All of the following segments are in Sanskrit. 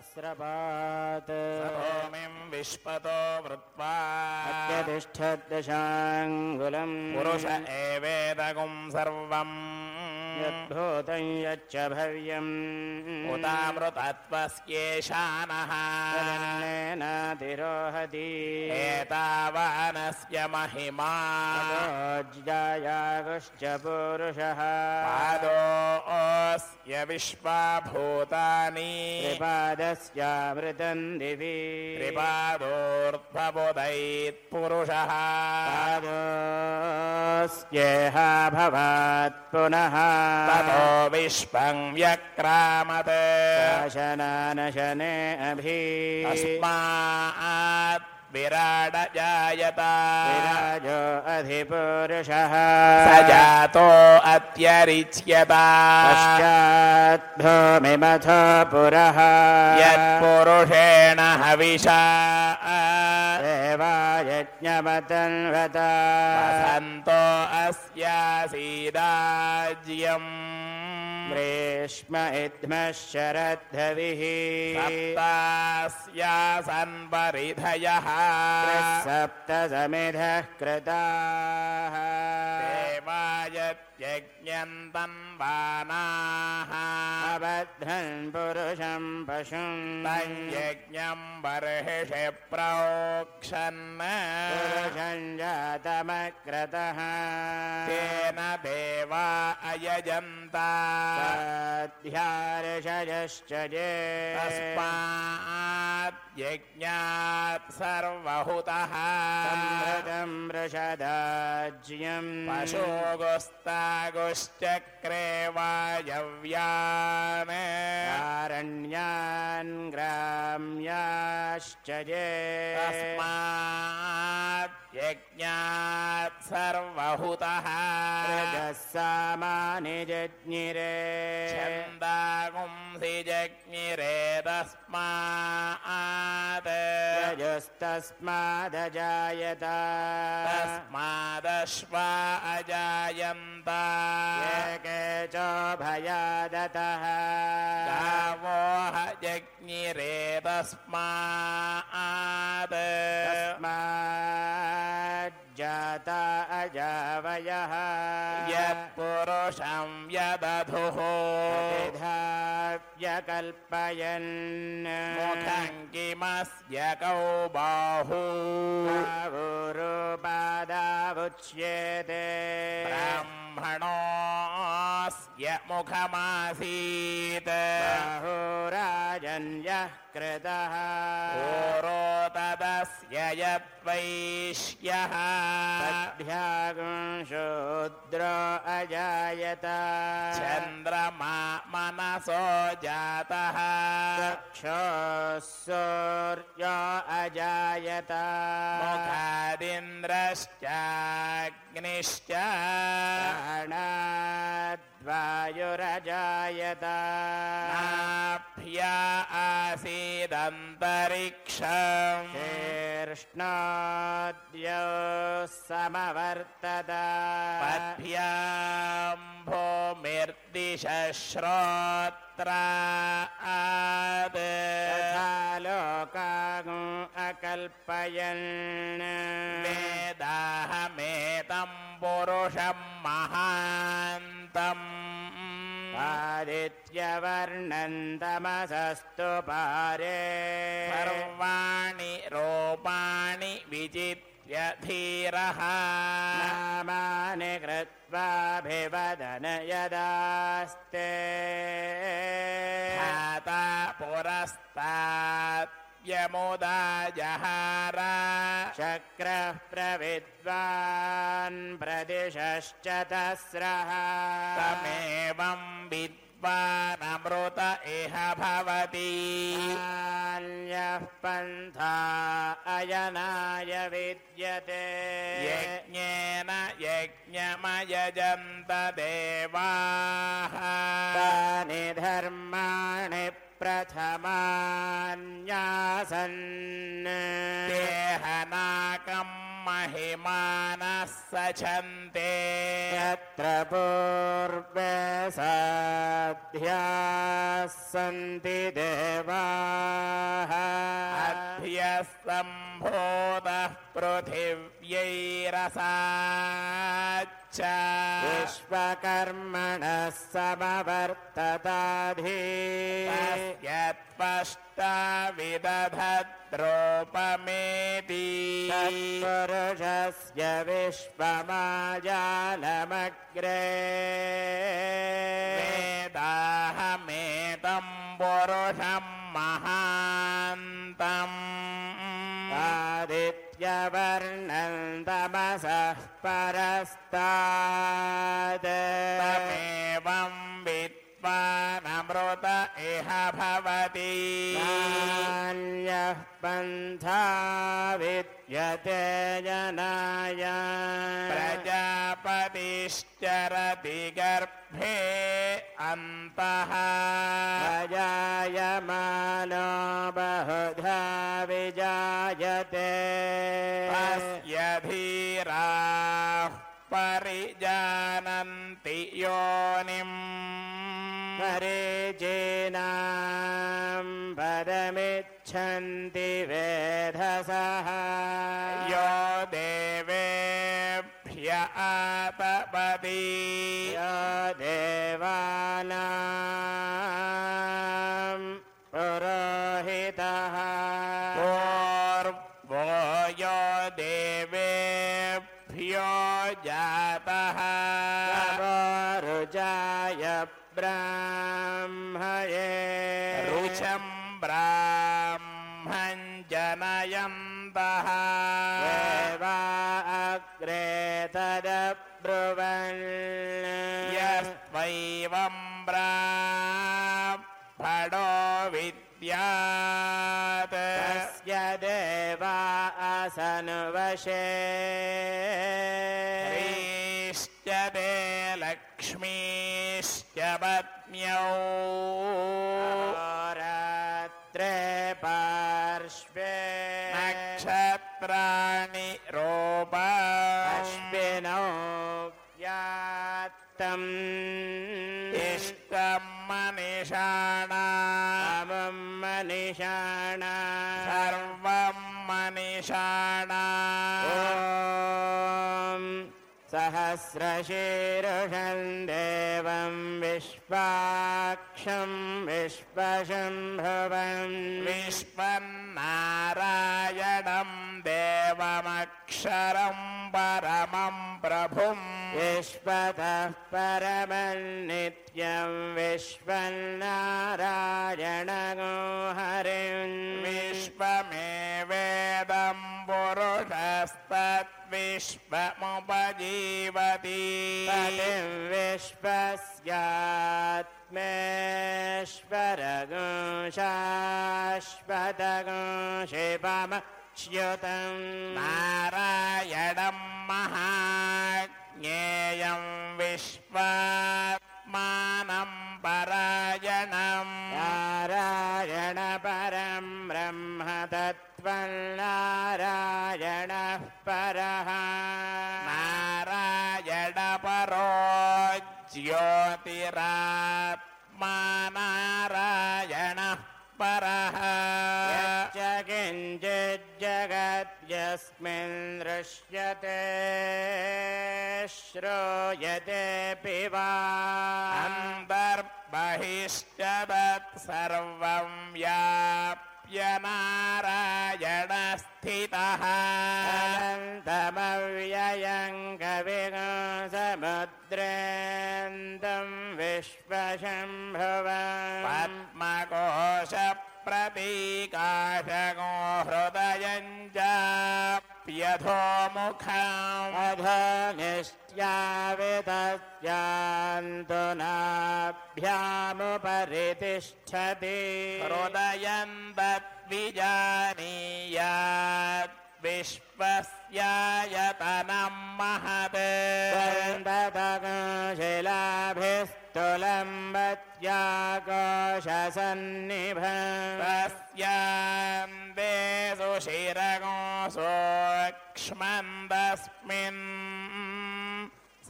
सहस्रपात्। भूमिं विश्वतो वृत्वा अत्यतिष्ठद्दशाङ्गुलम् पुरुष एवेदगुं सर्वम्। यद्भूतं यच्च भव्यम्। उतामृतत्वस्येशानः। नातिरोहति एतावानस्य महिमा। जायागुश्च पुरुषः। पादोऽस्य विश्वाभूतानि त्रिपादस्यामृतम् दिवि। त्रिपादोर्ध्वबोधैत्पुरुषः। पादोऽस्येह भवात् पुनः। ततो विश्वं व्यक्रामत्। शासनानशने अभि। तस्मात् विराड जायत विराजो अधिपुरुषः स जातो अत्यरिच्यत। भूमिमथो पुरः यत्पुरुषेण हविषा। देवायज्ञमतन्वता। वसन्तो अस्यासीदाज्यम् शरद्धविः सप्तास्यासन् परिधयः सप्तसमिधः कृताः पुरुषं पशुम् तञ्यज्ञम् बर्हिषि प्रोक्षन्। पुरुषं जातमक्रतः। तेन देवा अयजन्त। ध्यार्षयश्च ये। तस्मात् यज्ञात् सर्वहुतः संहृतं वृषदाज्यम्। पशोगुस्तागुश्चक्रे वायव्यान् कारण्यान् ग्राम्याश्च ये तस्मात् यज्ञात् सर्वहुतः। रजः सामानि जज्ञिरे छन्दागुंसि जज्ञिरे तस्मात्। रजस्तस्मादजायत। तस्मादश्वा अजायन्त एके च भयादतः तस्मात् तस्माज्जाता अजावयः यत्पुरुषं व्यदधुः व्यकल्पयन् मुखं किमस्य कौ बाहू बाहुरूपादावुच्येते ब्राह्मणोऽस्य मुखमासीत् कृतः पूरोतदस्य यद्वैश्यः शूद्रो अजायत। चन्द्रमा मनसो जातः। चक्षुः अजायत। मुखादिन्द्रश्चाग्निश्च। प्राणाद्वायुरजायत नाभ्या आसीदन्तरिक्षम् शीर्ष्णाद्यो समवर्तत। पद्भ्याम् भूमिर्दिशश्रोत्रात् तथा लोकागुम् अकल्पयन्। वेदाहमेतम् पुरुषम् महान्तम् आदित्यवर्णन्तमसस्तु पारे। सर्वाणि रूपाणि विचित्य धीरः नामानि कृत्वाभिवदन यदास्ते। ध्याता पुरस्तात् यमुदा जहार। शक्रः प्रविद्वान् प्रदिशश्च तस्रः। तमेवं विद्वानमृत इह भवति। बाल्यः पन्था अयनाय विद्यते। यज्ञेन यज्ञमयजन्त देवाः तानि धर्माणि प्रथमान्यासन्। देहनाकम् महिमानः सचन्ते यत्र पूर्वे साध्याः सन्ति देवा। सम्भूतः पृथिव्यैरसाच्च। विश्वकर्मणः समवर्तताधि यत्पष्टा विदधद्रोपमेति तत्पुरुषस्य विश्वमाजालमग्रे। वेदाहमेतं पुरुषं महान्तम्। आदित्यवर्णन्दमसः परस्तात्। तमेवं विद्वानमृत इह भवति पन्था विद्यते जनाय। प्रजापतिश्चरति गर्भे अन्तः अजायमानो बहुधा विजायते। अस्य धीराः परिजानन्ति देवेभ्यो जातः रुजाय ब्राह्मये रुचं ब्राह्मं जनयन्तः देवा अग्रे तदब्रुवन्। यस्त्वैवं ब्राह्मणो विद्यात्। तस्य देवा असनुवशे रात्रे पार्श्वे नक्षत्राणि रूपा अश्विनौ व्यात्तम् इष्टं मनिषाणा अमुं मनिषाणा सहस्रशीर्षं देवं विश्वाक्षं विश्वशम्भुवम् विश्वन्नारायणं देवमक्षरं परमं प्रभुम्। विश्वतः परमन्नित्यं विश्वन्नारायणगो हरिं विश्वमेवेदं पुरुषस्तद्विश्वमुपजीवति पतिं विश्वस्यात्मेश्वरगो शाश्वतगो शिवमच्युतम् नारायणं महाज्ञेयं विश्वात्मानं परायणम्। नारायण परं ब्रह्म तत्त्वं नारायणः परः नारायणः परः। यच्च किञ्चिज्जगद्यस्मिन् दृश्यते श्रूयतेऽपि वा। अन्तर्बहिश्च तत्सर्वं व्याप्य नारायणस्थितः। अनन्तमव्ययं कविगो समुद्रेन्दं विश्वशम्भुव पद्मकोशप्रतीकाशगो हृदयं चाप्यधोमुखम् अधनिष्ट्यावितस्यान्तु नाभ्यामुपरितिष्ठति हृदयं तद्विजानीयात् विश्वस्यायतनं महत्। शिलाभिस्तुलम्बत्याकोशसन्निभम् तस्यां देशु शिरगो सूक्ष्मन्दस्मिन्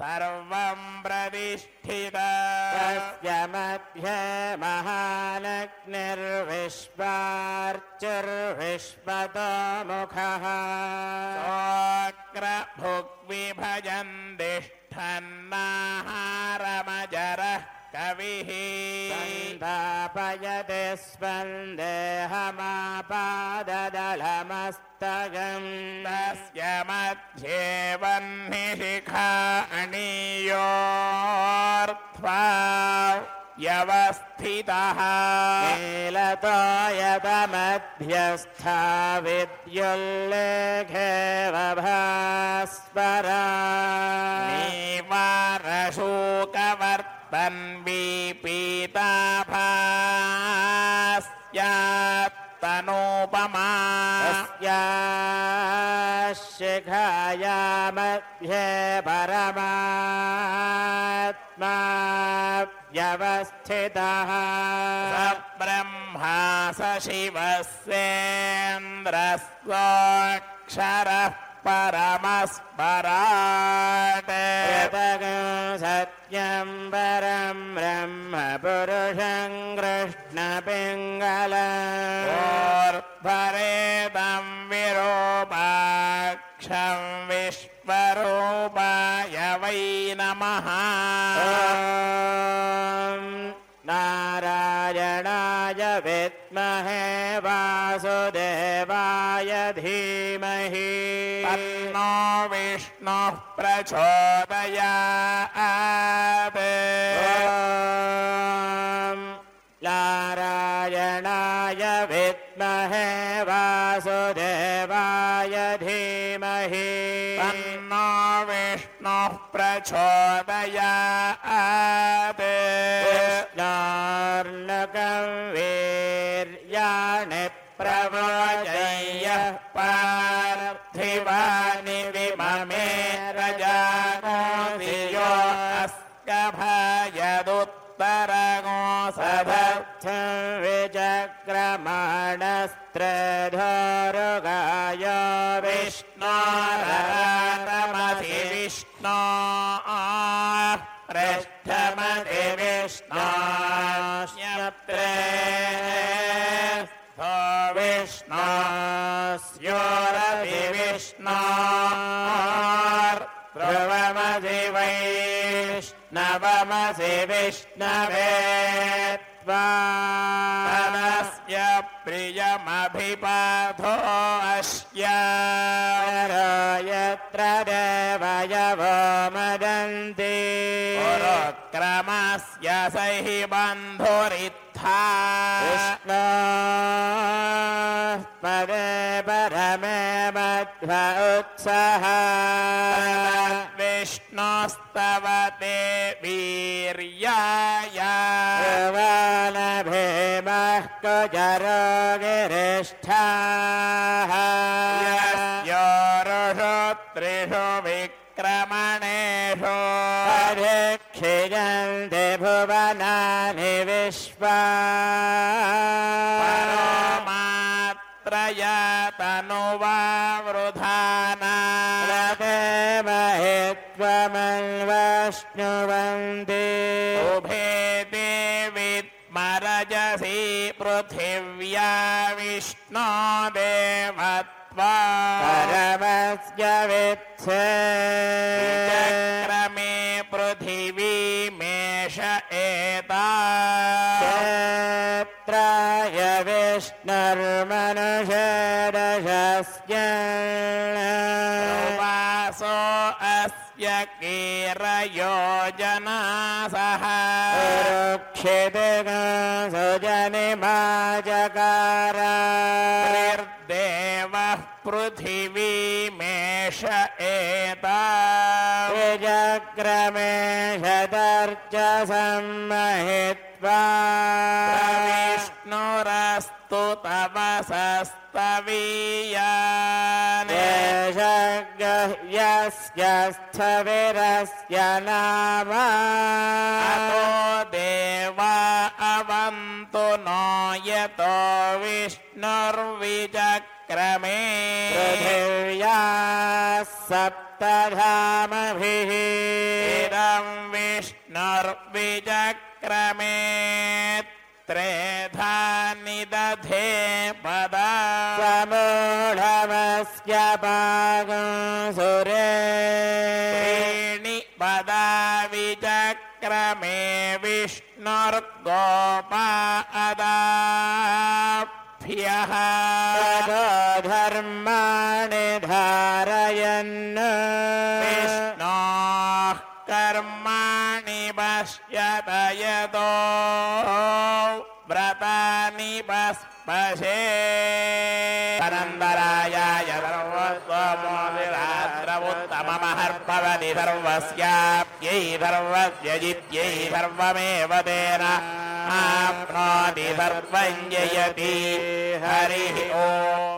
सर्वं प्रतिष्ठित तस्य मध्ये महालग्निर्विश्वार्चिर्विश्वतो मुखः भुग्विभजन् तिष्ठन्नाहारमजरः कविः सन्धापयति स्पन्देहमापाददलमस्तगम् तस्य मध्ये वह्निशिखा अणीयोर्ध्वा व्यवस्थितः। नीलतो यतमध्यस्था विद्युल्लेखेव भास्वरा विपीताभास्यात्तनोपमा शिखाया मध्ये परमात्मा व्यवस्थितः ब्रह्मा स शिवस्येन्द्रस्वक्षरः यतगं सत्यं परं ब्रह्म पुरुषं कृष्णपिङ्गलम् ोर्भरेदं विरूपाक्षं विश्वरूपाय वै नमः ॐ नारायणाय विद्महे वासुदेवाय धीमहि। तन्नो विष्णुः प्रचोदयात् विचक्रमाणस्त्रधोरुगाय विष्णोरमति विष्णो भो विष्णोस्योरपि विष्णो ध्रुवमसि वैष्णवमसि विष्णवे यत्र देवयवो मदन्ति। पुरोक्रमस्य सहि बन्धुरित्था। कृष्णोस्मदे परमे मध्व उत्सः विष्णोस्तव ते वीर्याय भीमः त्रिषु विक्रमणेषु। परीक्षियन्ति भुवनानि विश्वा। मात्रया तनुवावृधाना महे त्वमन्वश्नुवन्ति उभे देवि मरजसि पृथिव्या विष्णो देवत्वा परमस्य वित्से चक्रमे पृथिवीमेष एता। क्षेत्राय विष्णुर्मनुषेदशस्य वासो अस्य कीरयोजना सह सुजनिमाचकार निर्देवः पृथिवीमेष एता। विजक्रमे शतर्च सम्महित्वा विष्णुरस्तु तव सस्तवीयान् यस्य स्थविरस्य नाम। अतो देवा अवन्तु नो यतो पृथिव्या सप्त सप्तधामभिः। इदं विष्णुर्विचक्रमे त्रेधा निदधे पदा। समूढमस्य पागं सुरे। त्रीणि पदा विचक्रमे विष्णुर्गोपा अदाभ्यः ततो धर्माणि धारयन्। विष्णोः कर्माणि यतो व्रतानि पस्पशे सर्वस्याप्यै सर्वस्य जित्यै सर्वमेव तेन आप्नोति सर्वं जयति हरिः ओ